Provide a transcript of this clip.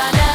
gonna